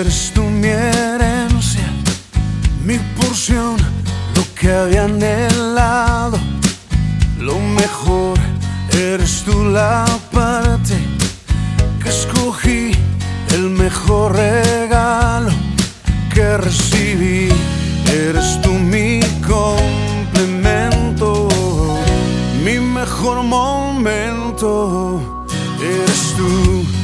Eres tú mi herencia, mi porción, lo que había anhelado, lo mejor. Eres tú la parte que escogí, el mejor regalo que recibí. Eres tú mi complemento, mi mejor momento. Eres tú.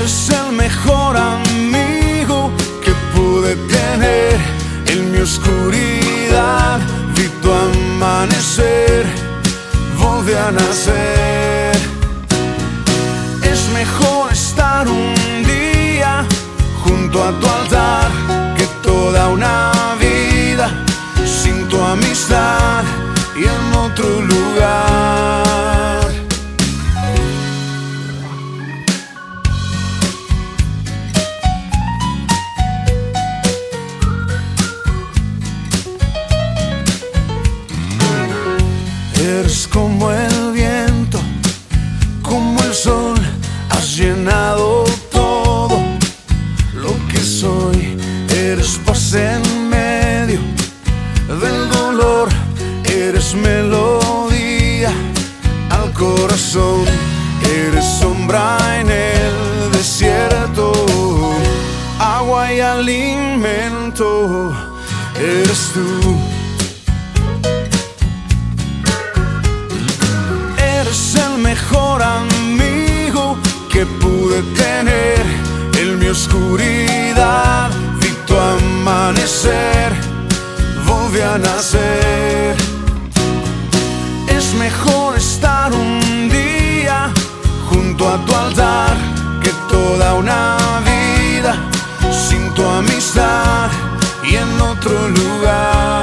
Eres el mejor amigo que pude tener en mi oscuridad. Vi tu amanecer, volví a nacer. Es mejor estar un día junto a tu altar que toda una vida sin tu amistad y en otro lugar. Como el viento, como el sol, has llenado todo lo que soy. Eres paz en medio del dolor, eres melodía al corazón, eres sombra en el desierto, agua y alimento, eres tú. Que pude tener en mi oscuridad. Vi amanecer, volví a nacer. Es mejor estar un día junto a tu altar que toda una vida sin tu amistad y en otro lugar.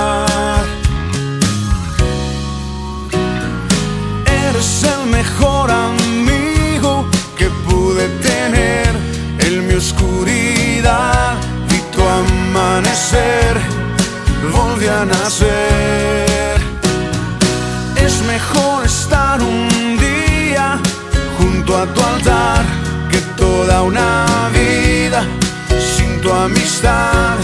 Es mejor estar un día junto a tu altar que toda una vida sin tu amistad